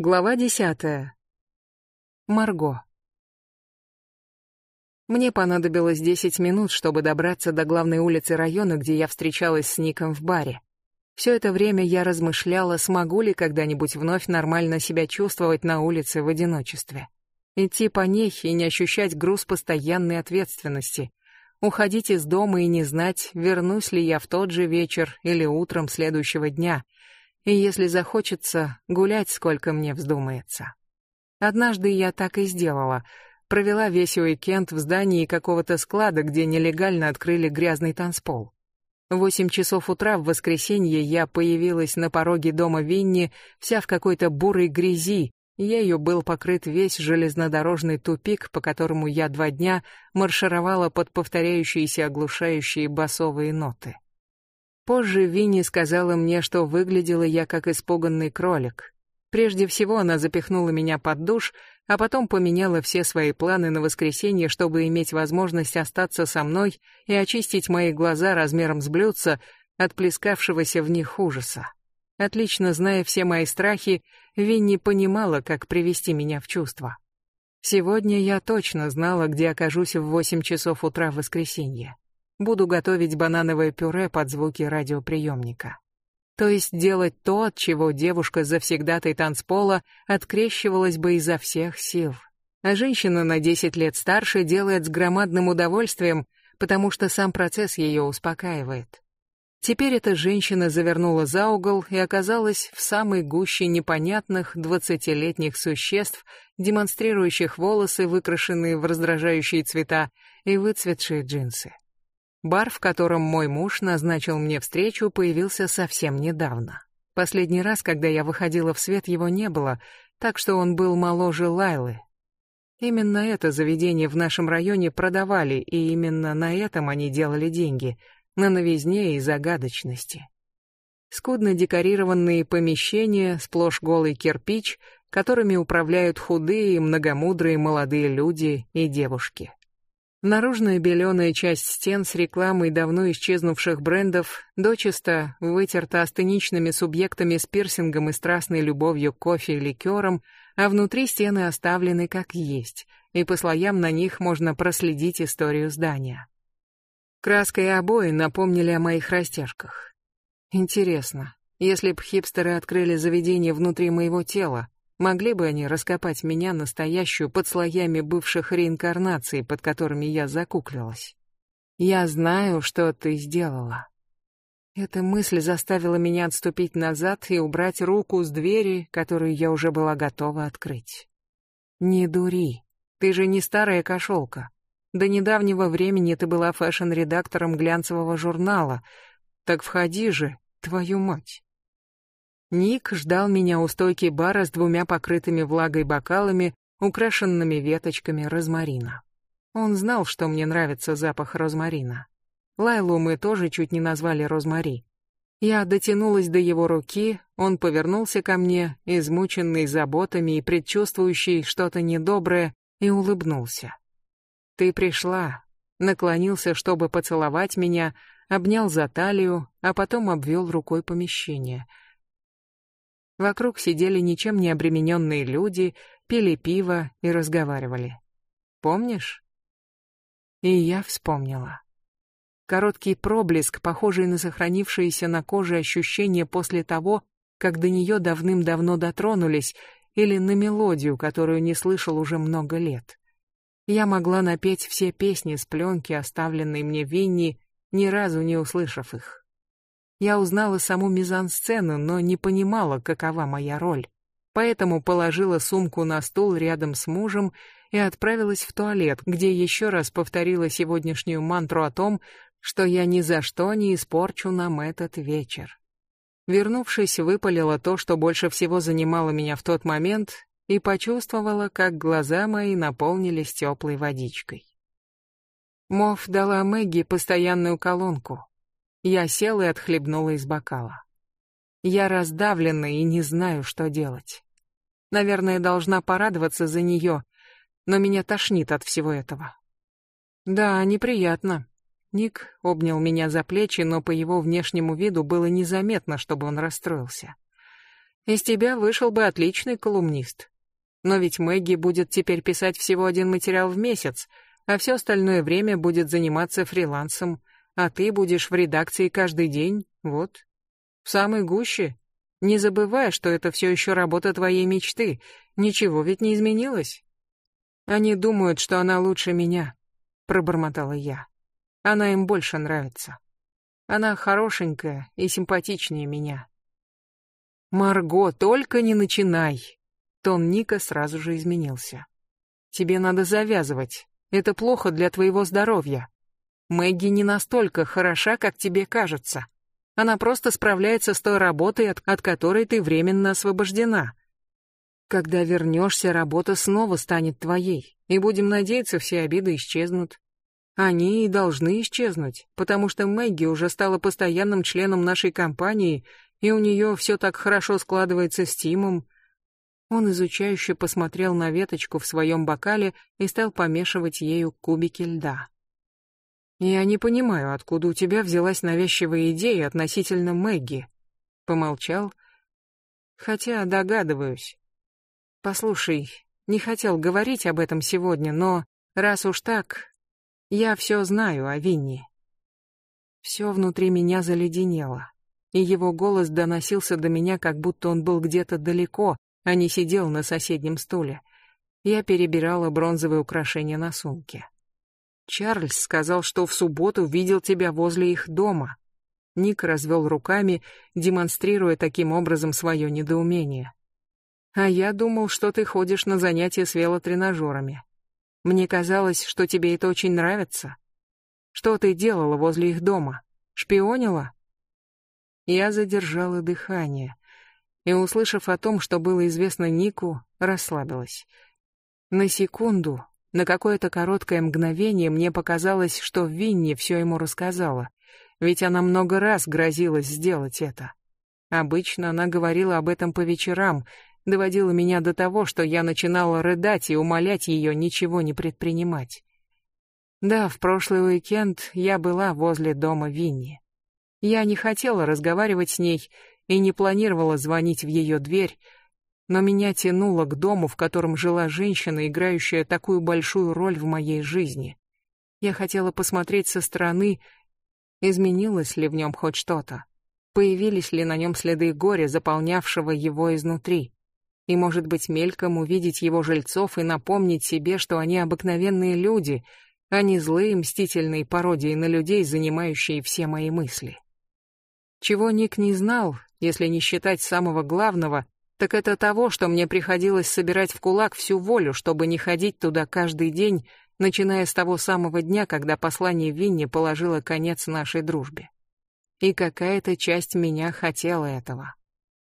Глава десятая. Марго. Мне понадобилось десять минут, чтобы добраться до главной улицы района, где я встречалась с Ником в баре. Все это время я размышляла, смогу ли когда-нибудь вновь нормально себя чувствовать на улице в одиночестве. Идти по ней и не ощущать груз постоянной ответственности. Уходить из дома и не знать, вернусь ли я в тот же вечер или утром следующего дня — и если захочется, гулять сколько мне вздумается. Однажды я так и сделала. Провела весь уикенд в здании какого-то склада, где нелегально открыли грязный танцпол. В восемь часов утра в воскресенье я появилась на пороге дома Винни, вся в какой-то бурой грязи, ею был покрыт весь железнодорожный тупик, по которому я два дня маршировала под повторяющиеся оглушающие басовые ноты. Позже Винни сказала мне, что выглядела я как испуганный кролик. Прежде всего она запихнула меня под душ, а потом поменяла все свои планы на воскресенье, чтобы иметь возможность остаться со мной и очистить мои глаза размером с блюдца от плескавшегося в них ужаса. Отлично зная все мои страхи, Винни понимала, как привести меня в чувство. Сегодня я точно знала, где окажусь в восемь часов утра в воскресенье. Буду готовить банановое пюре под звуки радиоприемника. То есть делать то, от чего девушка завсегдатой танцпола открещивалась бы изо всех сил. А женщина на 10 лет старше делает с громадным удовольствием, потому что сам процесс ее успокаивает. Теперь эта женщина завернула за угол и оказалась в самой гуще непонятных двадцатилетних существ, демонстрирующих волосы, выкрашенные в раздражающие цвета, и выцветшие джинсы. Бар, в котором мой муж назначил мне встречу, появился совсем недавно. Последний раз, когда я выходила в свет, его не было, так что он был моложе Лайлы. Именно это заведение в нашем районе продавали, и именно на этом они делали деньги, на новизне и загадочности. Скудно декорированные помещения, сплошь голый кирпич, которыми управляют худые и многомудрые молодые люди и девушки. Наружная беленая часть стен с рекламой давно исчезнувших брендов дочисто вытерта астеничными субъектами с пирсингом и страстной любовью к кофе и ликерам, а внутри стены оставлены как есть, и по слоям на них можно проследить историю здания. Краска и обои напомнили о моих растяжках. Интересно, если б хипстеры открыли заведение внутри моего тела, Могли бы они раскопать меня настоящую под слоями бывших реинкарнаций, под которыми я закуклилась. Я знаю, что ты сделала. Эта мысль заставила меня отступить назад и убрать руку с двери, которую я уже была готова открыть. Не дури. Ты же не старая кошелка. До недавнего времени ты была фэшн-редактором глянцевого журнала. Так входи же, твою мать. Ник ждал меня у стойки бара с двумя покрытыми влагой бокалами, украшенными веточками розмарина. Он знал, что мне нравится запах розмарина. Лайлу мы тоже чуть не назвали розмари. Я дотянулась до его руки, он повернулся ко мне, измученный заботами и предчувствующий что-то недоброе, и улыбнулся. «Ты пришла», наклонился, чтобы поцеловать меня, обнял за талию, а потом обвел рукой помещение — Вокруг сидели ничем не обремененные люди, пили пиво и разговаривали. Помнишь? И я вспомнила. Короткий проблеск, похожий на сохранившееся на коже ощущение после того, как до нее давным-давно дотронулись, или на мелодию, которую не слышал уже много лет. Я могла напеть все песни с пленки, оставленной мне Винни, ни разу не услышав их. Я узнала саму мизансцену, но не понимала, какова моя роль. Поэтому положила сумку на стул рядом с мужем и отправилась в туалет, где еще раз повторила сегодняшнюю мантру о том, что я ни за что не испорчу нам этот вечер. Вернувшись, выпалила то, что больше всего занимало меня в тот момент, и почувствовала, как глаза мои наполнились теплой водичкой. Мов дала Мэгги постоянную колонку. Я села и отхлебнула из бокала. Я раздавлена и не знаю, что делать. Наверное, должна порадоваться за нее, но меня тошнит от всего этого. Да, неприятно. Ник обнял меня за плечи, но по его внешнему виду было незаметно, чтобы он расстроился. Из тебя вышел бы отличный колумнист. Но ведь Мэгги будет теперь писать всего один материал в месяц, а все остальное время будет заниматься фрилансом, а ты будешь в редакции каждый день, вот. В самой гуще. Не забывай, что это все еще работа твоей мечты, ничего ведь не изменилось. Они думают, что она лучше меня, пробормотала я. Она им больше нравится. Она хорошенькая и симпатичнее меня. Марго, только не начинай. Тон Ника сразу же изменился. Тебе надо завязывать. Это плохо для твоего здоровья. Мэгги не настолько хороша, как тебе кажется. Она просто справляется с той работой, от, от которой ты временно освобождена. Когда вернешься, работа снова станет твоей, и будем надеяться, все обиды исчезнут. Они и должны исчезнуть, потому что Мэгги уже стала постоянным членом нашей компании, и у нее все так хорошо складывается с Тимом. Он изучающе посмотрел на веточку в своем бокале и стал помешивать ею кубики льда. «Я не понимаю, откуда у тебя взялась навязчивая идея относительно Мэгги», — помолчал, «хотя догадываюсь. Послушай, не хотел говорить об этом сегодня, но раз уж так, я все знаю о Винни. Все внутри меня заледенело, и его голос доносился до меня, как будто он был где-то далеко, а не сидел на соседнем стуле. Я перебирала бронзовые украшения на сумке. Чарльз сказал, что в субботу видел тебя возле их дома. Ник развел руками, демонстрируя таким образом свое недоумение. А я думал, что ты ходишь на занятия с велотренажерами. Мне казалось, что тебе это очень нравится. Что ты делала возле их дома? Шпионила? Я задержала дыхание и, услышав о том, что было известно Нику, расслабилась. На секунду, на какое-то короткое мгновение мне показалось, что Винни все ему рассказала, ведь она много раз грозилась сделать это. Обычно она говорила об этом по вечерам, доводила меня до того, что я начинала рыдать и умолять ее ничего не предпринимать. Да, в прошлый уикенд я была возле дома Винни. Я не хотела разговаривать с ней и не планировала звонить в ее дверь, но меня тянуло к дому, в котором жила женщина, играющая такую большую роль в моей жизни. Я хотела посмотреть со стороны, изменилось ли в нем хоть что-то, появились ли на нем следы горя, заполнявшего его изнутри и, может быть, мельком увидеть его жильцов и напомнить себе, что они обыкновенные люди, а не злые мстительные пародии на людей, занимающие все мои мысли. Чего Ник не знал, если не считать самого главного, так это того, что мне приходилось собирать в кулак всю волю, чтобы не ходить туда каждый день, начиная с того самого дня, когда послание Винни положило конец нашей дружбе. И какая-то часть меня хотела этого.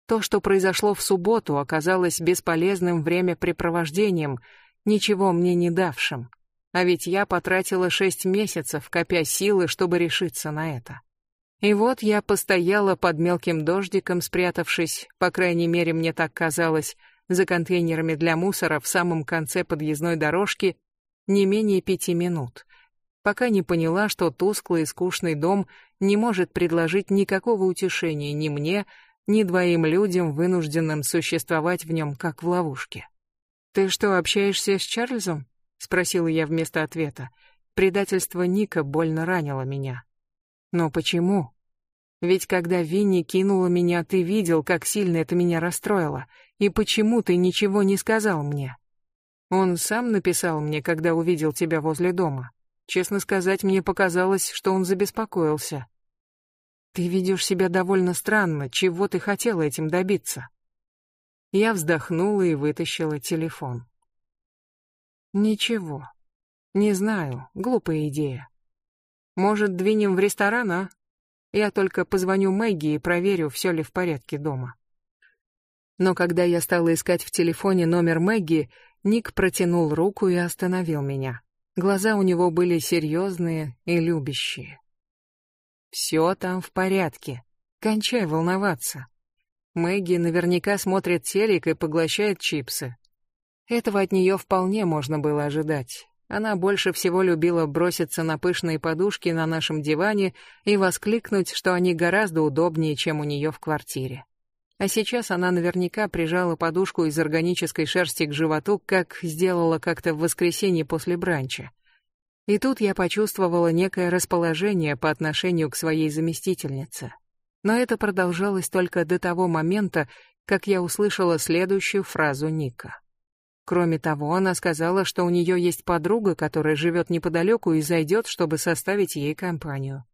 То, что произошло в субботу, оказалось бесполезным времяпрепровождением, ничего мне не давшим. А ведь я потратила шесть месяцев, копя силы, чтобы решиться на это. И вот я постояла под мелким дождиком, спрятавшись, по крайней мере, мне так казалось, за контейнерами для мусора в самом конце подъездной дорожки не менее пяти минут, пока не поняла, что тусклый и скучный дом не может предложить никакого утешения ни мне, ни двоим людям, вынужденным существовать в нем как в ловушке. «Ты что, общаешься с Чарльзом?» — спросила я вместо ответа. Предательство Ника больно ранило меня. «Но почему?» Ведь когда Винни кинула меня, ты видел, как сильно это меня расстроило. И почему ты ничего не сказал мне? Он сам написал мне, когда увидел тебя возле дома. Честно сказать, мне показалось, что он забеспокоился. Ты ведешь себя довольно странно. Чего ты хотела этим добиться? Я вздохнула и вытащила телефон. Ничего. Не знаю, глупая идея. Может, двинем в ресторан, а? Я только позвоню Мэгги и проверю, все ли в порядке дома. Но когда я стала искать в телефоне номер Мэгги, Ник протянул руку и остановил меня. Глаза у него были серьезные и любящие. Все там в порядке. Кончай волноваться. Мэгги наверняка смотрит телек и поглощает чипсы. Этого от нее вполне можно было ожидать. Она больше всего любила броситься на пышные подушки на нашем диване и воскликнуть, что они гораздо удобнее, чем у нее в квартире. А сейчас она наверняка прижала подушку из органической шерсти к животу, как сделала как-то в воскресенье после бранча. И тут я почувствовала некое расположение по отношению к своей заместительнице. Но это продолжалось только до того момента, как я услышала следующую фразу Ника. Кроме того, она сказала, что у нее есть подруга, которая живет неподалеку и зайдет, чтобы составить ей компанию.